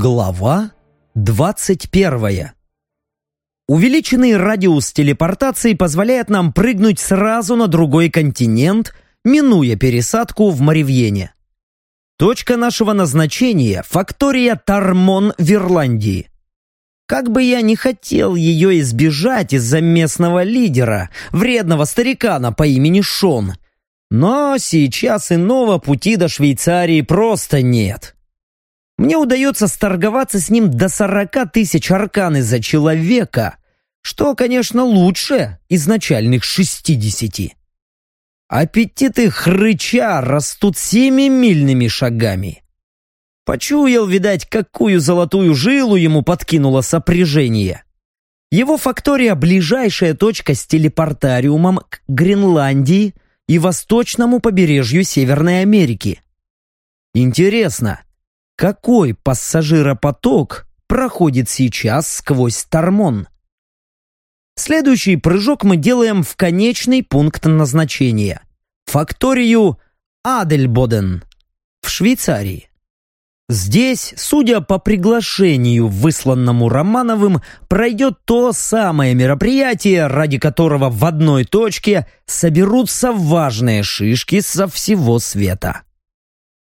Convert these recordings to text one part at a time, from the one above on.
Глава 21. Увеличенный радиус телепортации позволяет нам прыгнуть сразу на другой континент, минуя пересадку в Маривьене. Точка нашего назначения – фактория Тармон в Ирландии. Как бы я ни хотел ее избежать из-за местного лидера, вредного старикана по имени Шон, но сейчас иного пути до Швейцарии просто нет. Мне удается сторговаться с ним до 40 тысяч аркан из-за человека, что, конечно, лучше изначальных 60. Аппетиты хрыча растут семимильными шагами. Почуял, видать, какую золотую жилу ему подкинуло сопряжение. Его фактория – ближайшая точка с телепортариумом к Гренландии и восточному побережью Северной Америки. Интересно, какой пассажиропоток проходит сейчас сквозь Тормон. Следующий прыжок мы делаем в конечный пункт назначения – факторию Адельбоден в Швейцарии. Здесь, судя по приглашению, высланному Романовым, пройдет то самое мероприятие, ради которого в одной точке соберутся важные шишки со всего света.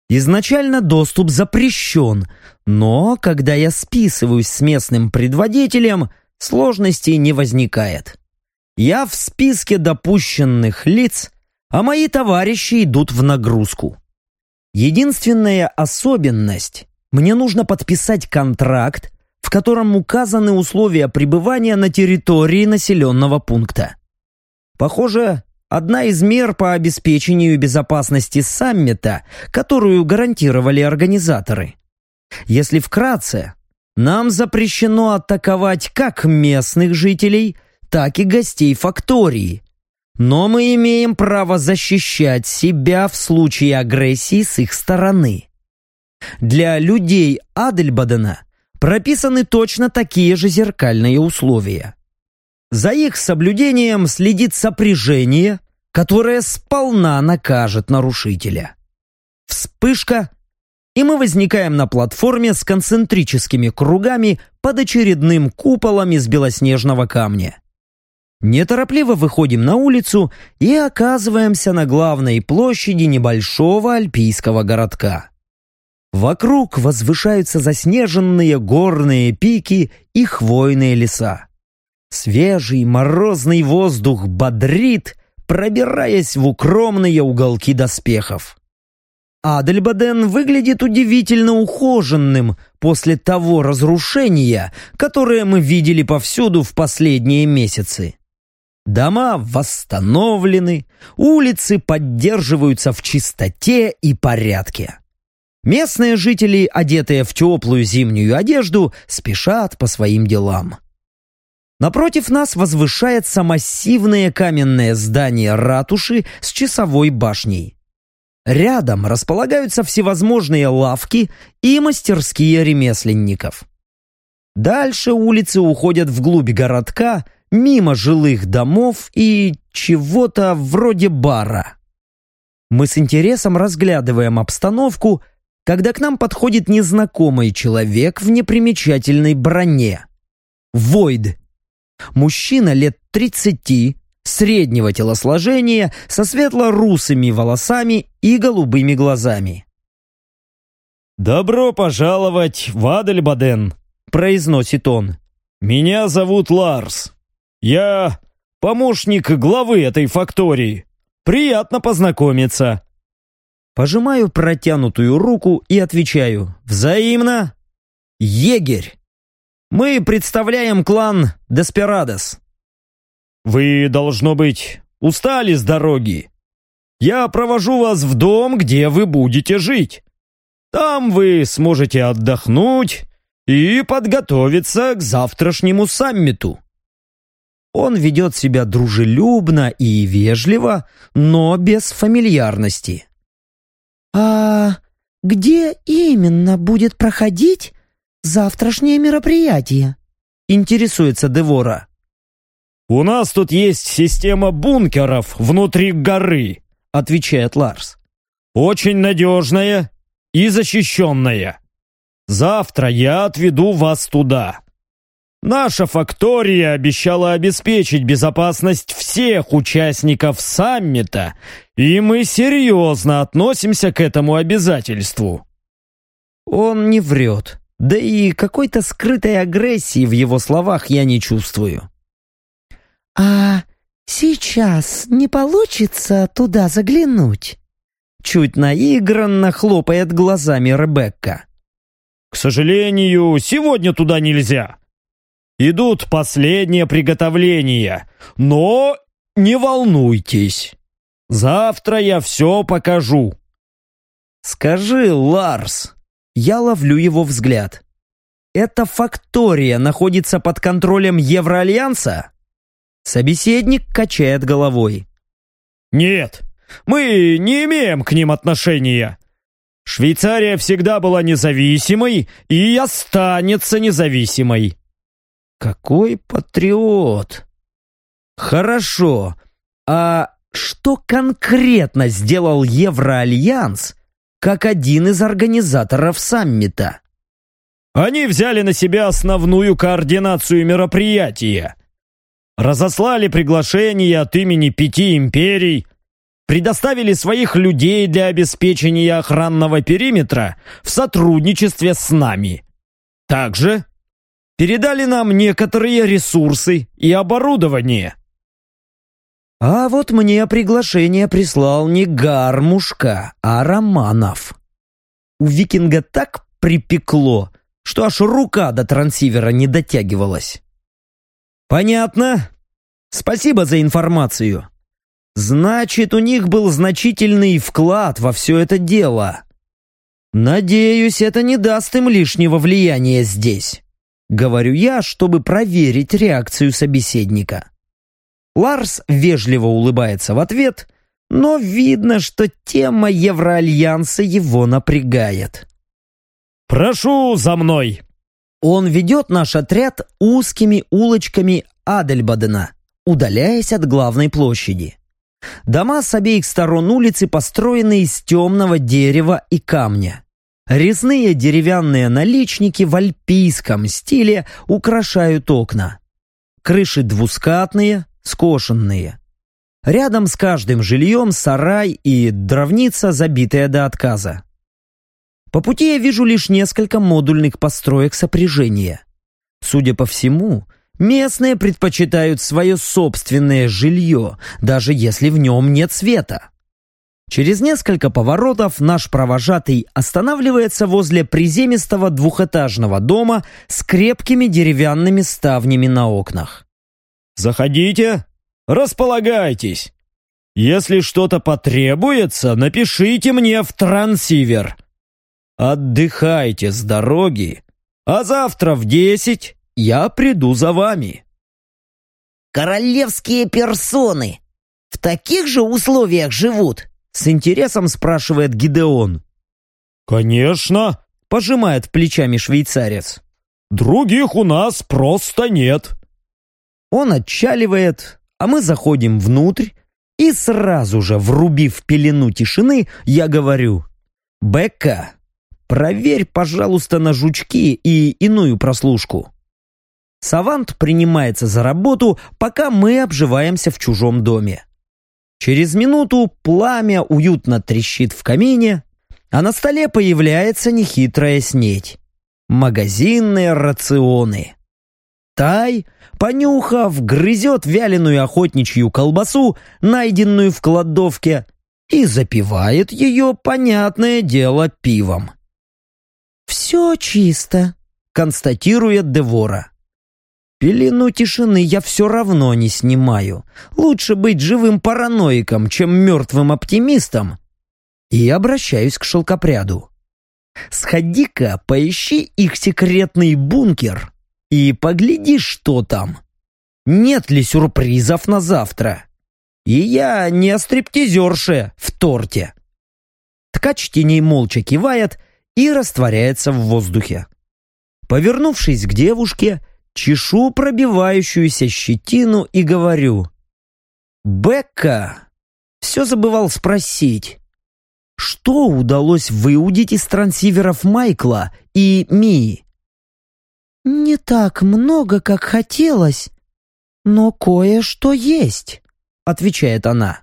Изначально доступ запрещен, но когда я списываюсь с местным предводителем, сложностей не возникает. Я в списке допущенных лиц, а мои товарищи идут в нагрузку. Единственная особенность – мне нужно подписать контракт, в котором указаны условия пребывания на территории населенного пункта. Похоже, одна из мер по обеспечению безопасности саммита, которую гарантировали организаторы. Если вкратце, нам запрещено атаковать как местных жителей, так и гостей фактории. Но мы имеем право защищать себя в случае агрессии с их стороны. Для людей Адельбадена прописаны точно такие же зеркальные условия. За их соблюдением следит сопряжение, которое сполна накажет нарушителя. Вспышка, и мы возникаем на платформе с концентрическими кругами под очередным куполом из белоснежного камня. Неторопливо выходим на улицу и оказываемся на главной площади небольшого альпийского городка. Вокруг возвышаются заснеженные горные пики и хвойные леса. Свежий морозный воздух бодрит, пробираясь в укромные уголки доспехов. Адельбаден выглядит удивительно ухоженным после того разрушения, которое мы видели повсюду в последние месяцы. Дома восстановлены, улицы поддерживаются в чистоте и порядке. Местные жители, одетые в теплую зимнюю одежду, спешат по своим делам. Напротив нас возвышается массивное каменное здание ратуши с часовой башней. Рядом располагаются всевозможные лавки и мастерские ремесленников. Дальше улицы уходят вглубь городка, мимо жилых домов и чего-то вроде бара. Мы с интересом разглядываем обстановку, когда к нам подходит незнакомый человек в непримечательной броне. Войд Мужчина лет 30, среднего телосложения, со светло-русыми волосами и голубыми глазами. «Добро пожаловать в Адельбаден», — произносит он. «Меня зовут Ларс. Я помощник главы этой фактории. Приятно познакомиться». Пожимаю протянутую руку и отвечаю «Взаимно!» «Егерь!» Мы представляем клан Деспирадос. Вы, должно быть, устали с дороги. Я провожу вас в дом, где вы будете жить. Там вы сможете отдохнуть и подготовиться к завтрашнему саммиту. Он ведет себя дружелюбно и вежливо, но без фамильярности. «А где именно будет проходить завтрашнее мероприятие?» Интересуется Девора. «У нас тут есть система бункеров внутри горы», отвечает Ларс. «Очень надежная и защищенная. Завтра я отведу вас туда. Наша фактория обещала обеспечить безопасность всех участников саммита, и мы серьезно относимся к этому обязательству». Он не врет. Да и какой-то скрытой агрессии в его словах я не чувствую. «А сейчас не получится туда заглянуть?» Чуть наигранно хлопает глазами Ребекка. «К сожалению, сегодня туда нельзя. Идут последние приготовления, но не волнуйтесь. Завтра я все покажу». «Скажи, Ларс, я ловлю его взгляд. Эта фактория находится под контролем Евроальянса?» Собеседник качает головой. «Нет, мы не имеем к ним отношения. Швейцария всегда была независимой и останется независимой». «Какой патриот!» «Хорошо, а что конкретно сделал Евроальянс как один из организаторов саммита?» Они взяли на себя основную координацию мероприятия. Разослали приглашения от имени пяти империй, предоставили своих людей для обеспечения охранного периметра в сотрудничестве с нами. Также передали нам некоторые ресурсы и оборудование. А вот мне приглашение прислал не Гармушка, а Романов. У викинга так припекло, что аж рука до трансивера не дотягивалась. Понятно. Спасибо за информацию. Значит, у них был значительный вклад во все это дело. Надеюсь, это не даст им лишнего влияния здесь. Говорю я, чтобы проверить реакцию собеседника. Ларс вежливо улыбается в ответ, но видно, что тема Евроальянса его напрягает. «Прошу за мной!» Он ведет наш отряд узкими улочками Адельбадена, удаляясь от главной площади. Дома с обеих сторон улицы построены из темного дерева и камня. Резные деревянные наличники в альпийском стиле украшают окна. Крыши двускатные, скошенные. Рядом с каждым жильем сарай и дровница, забитая до отказа. По пути я вижу лишь несколько модульных построек сопряжения. Судя по всему, местные предпочитают свое собственное жилье, даже если в нем нет света. Через несколько поворотов наш провожатый останавливается возле приземистого двухэтажного дома с крепкими деревянными ставнями на окнах. «Заходите, располагайтесь. Если что-то потребуется, напишите мне в трансивер. Отдыхайте с дороги, а завтра в десять я приду за вами». «Королевские персоны в таких же условиях живут?» С интересом спрашивает Гидеон. «Конечно», — пожимает плечами швейцарец. «Других у нас просто нет». Он отчаливает, а мы заходим внутрь, и сразу же, врубив пелену тишины, я говорю «Бекка, проверь, пожалуйста, на жучки и иную прослушку». Савант принимается за работу, пока мы обживаемся в чужом доме. Через минуту пламя уютно трещит в камине, а на столе появляется нехитрая снеть. Магазинные рационы. Тай, понюхав, грызет вяленую охотничью колбасу, найденную в кладовке, и запивает ее, понятное дело, пивом. «Все чисто», — констатирует Девора. Пелену тишины я все равно не снимаю. Лучше быть живым параноиком, чем мертвым оптимистом. И обращаюсь к шелкопряду. Сходи-ка, поищи их секретный бункер и погляди, что там. Нет ли сюрпризов на завтра? И я не о в торте. Ткач теней молча кивает и растворяется в воздухе. Повернувшись к девушке, чешу пробивающуюся щетину и говорю. «Бекка, все забывал спросить. Что удалось выудить из трансиверов Майкла и Мии? «Не так много, как хотелось, но кое-что есть», — отвечает она.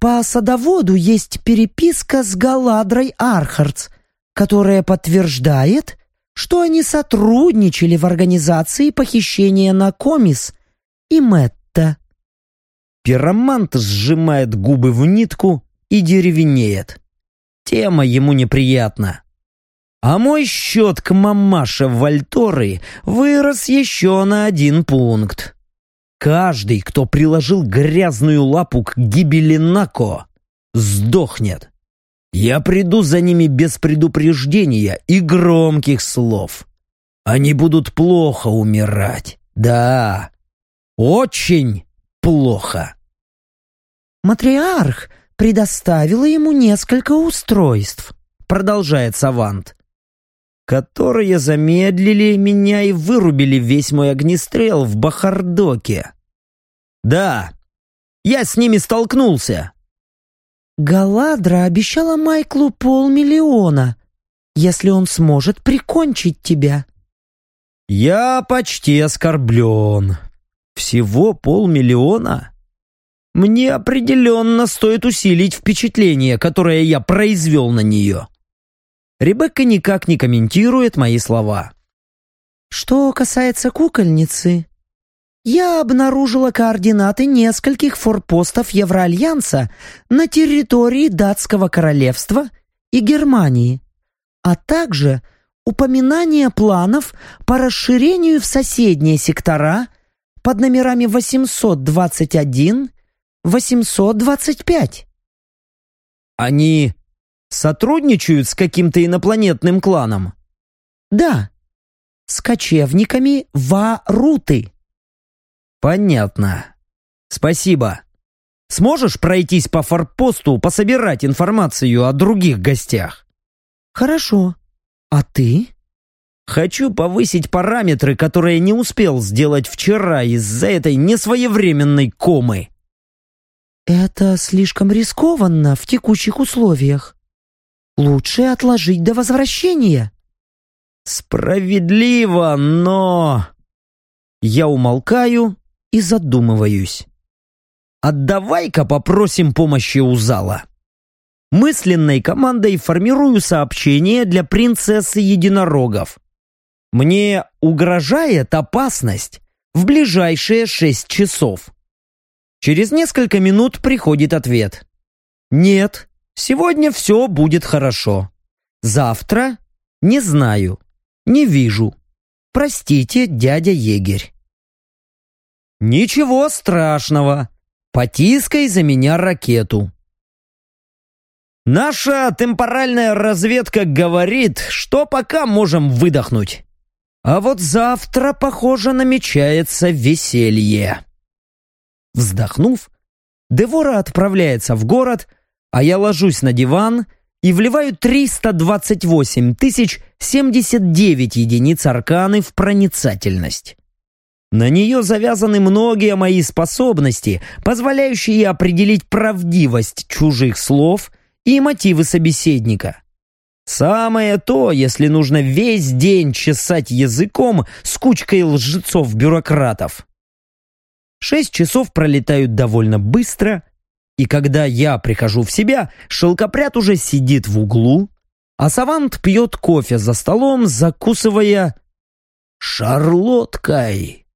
«По садоводу есть переписка с Галадрой Архардс, которая подтверждает, что они сотрудничали в организации похищения Накомис и Мэтта». Пиромант сжимает губы в нитку и деревенеет. Тема ему неприятна. А мой счет к мамаше Вальторы вырос еще на один пункт. Каждый, кто приложил грязную лапу к гибели Нако, сдохнет. Я приду за ними без предупреждения и громких слов. Они будут плохо умирать. Да, очень плохо. Матриарх предоставила ему несколько устройств, продолжает Савант которые замедлили меня и вырубили весь мой огнестрел в Бахардоке. Да, я с ними столкнулся. Галадра обещала Майклу полмиллиона, если он сможет прикончить тебя. Я почти оскорблен. Всего полмиллиона? Мне определенно стоит усилить впечатление, которое я произвел на нее. Ребекка никак не комментирует мои слова. Что касается кукольницы, я обнаружила координаты нескольких форпостов Евроальянса на территории Датского королевства и Германии, а также упоминание планов по расширению в соседние сектора под номерами 821, 825. Они сотрудничают с каким-то инопланетным кланом? Да, с кочевниками Варуты. Понятно. Спасибо. Сможешь пройтись по форпосту, пособирать информацию о других гостях? Хорошо. А ты? Хочу повысить параметры, которые не успел сделать вчера из-за этой несвоевременной комы. Это слишком рискованно в текущих условиях. Лучше отложить до возвращения. Справедливо, но... Я умолкаю и задумываюсь. Отдавай-ка попросим помощи у зала. Мысленной командой формирую сообщение для принцессы единорогов. Мне угрожает опасность в ближайшие шесть часов. Через несколько минут приходит ответ. Нет, Сегодня все будет хорошо. Завтра? Не знаю. Не вижу. Простите, дядя егерь. Ничего страшного. Потискай за меня ракету. Наша темпоральная разведка говорит, что пока можем выдохнуть. А вот завтра, похоже, намечается веселье. Вздохнув, Девора отправляется в город, а я ложусь на диван и вливаю 328 тысяч 79 единиц арканы в проницательность. На нее завязаны многие мои способности, позволяющие определить правдивость чужих слов и мотивы собеседника. Самое то, если нужно весь день чесать языком с кучкой лжецов-бюрократов. Шесть часов пролетают довольно быстро, и когда я прихожу в себя, шелкопряд уже сидит в углу, а Савант пьет кофе за столом, закусывая шарлоткой.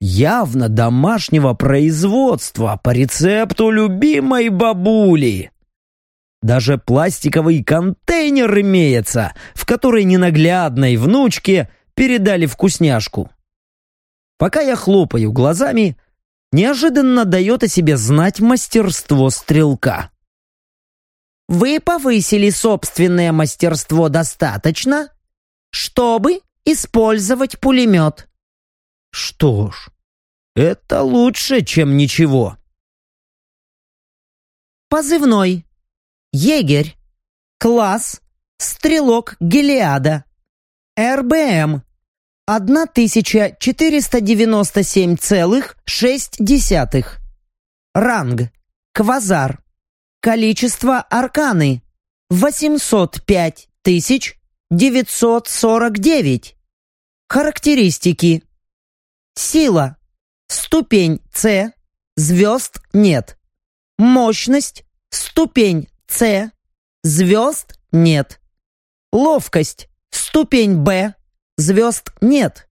Явно домашнего производства по рецепту любимой бабули. Даже пластиковый контейнер имеется, в который ненаглядной внучке передали вкусняшку. Пока я хлопаю глазами, неожиданно дает о себе знать мастерство стрелка. Вы повысили собственное мастерство достаточно, чтобы использовать пулемет. Что ж, это лучше, чем ничего. Позывной. Егерь. Класс. Стрелок Гелиада. РБМ 1497,6. Ранг. Квазар. Количество арканы 805 тысяч 949. Характеристики. Сила. Ступень С. Звезд нет. Мощность. Ступень С. Звезд нет. Ловкость. Ступень Б. Звезд нет.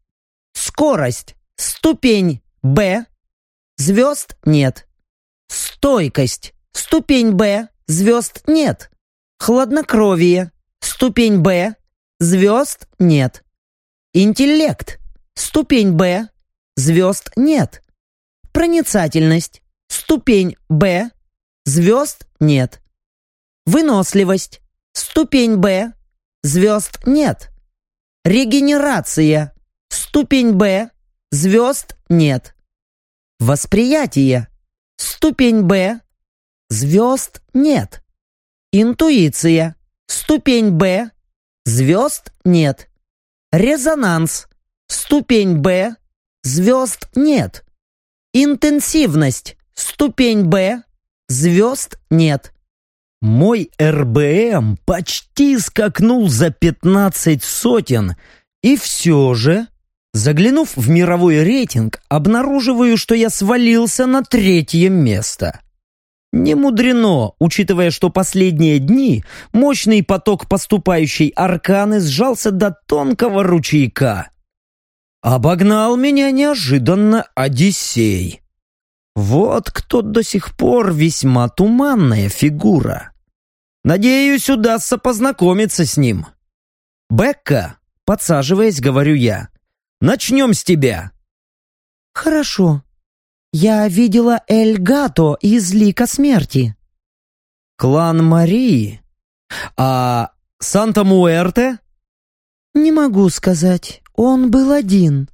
Скорость. Ступень Б. Звезд нет. Стойкость. Ступень Б. Звезд нет. Хладнокровие. Ступень Б. Звезд нет. Интеллект. Ступень Б. Звезд нет. Проницательность. Ступень Б. Звезд нет. Выносливость. Ступень Б. Звезд нет. Регенерация. Ступень Б. Звезд нет. Восприятие. Ступень Б. Звезд нет. Интуиция. Ступень Б. Звезд нет. Резонанс. Ступень Б. Звезд нет. Интенсивность. Ступень Б. Звезд нет. Мой РБМ почти скакнул за пятнадцать сотен, и все же, заглянув в мировой рейтинг, обнаруживаю, что я свалился на третье место. Не мудрено, учитывая, что последние дни мощный поток поступающей арканы сжался до тонкого ручейка. Обогнал меня неожиданно Одиссей. Вот кто до сих пор весьма туманная фигура. Надеюсь, удастся познакомиться с ним. Бекка, подсаживаясь, говорю я, начнем с тебя. Хорошо, я видела Эль Гато из Лика Смерти. Клан Марии? А Санта-Муэрте? Не могу сказать, он был один.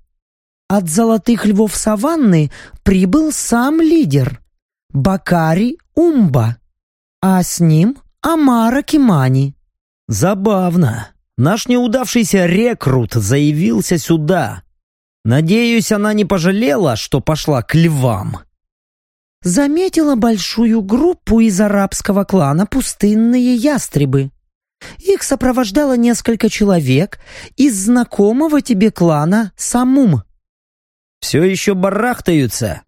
От золотых львов саванны прибыл сам лидер, Бакари Умба, а с ним Амара Кимани. Забавно. Наш неудавшийся рекрут заявился сюда, Надеюсь, она не пожалела, что пошла к львам. Заметила большую группу из арабского клана «Пустынные ястребы». Их сопровождало несколько человек из знакомого тебе клана Самум. Все еще барахтаются.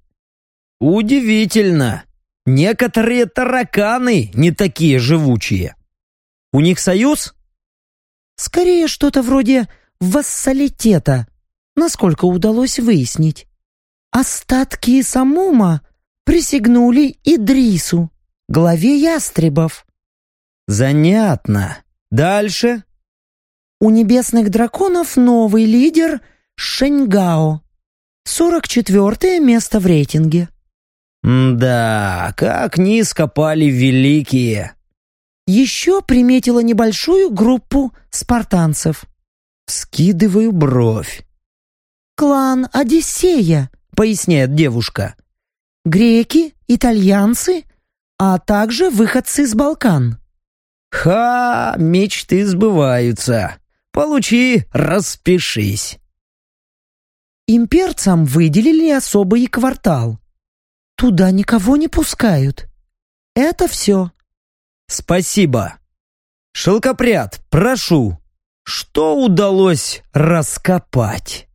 Удивительно. Некоторые тараканы не такие живучие. У них союз? Скорее что-то вроде вассалитета, насколько удалось выяснить. Остатки Самума присягнули Идрису, главе ястребов. Занятно. Дальше? У небесных драконов новый лидер Шеньгао. 44 место в рейтинге. Да, как низко пали великие. Еще приметила небольшую группу спартанцев. Скидываю бровь клан Одиссея», — поясняет девушка. «Греки, итальянцы, а также выходцы с Балкан». «Ха, мечты сбываются. Получи, распишись». Имперцам выделили особый квартал. Туда никого не пускают. Это все. Спасибо. Шелкопряд, прошу. Что удалось раскопать?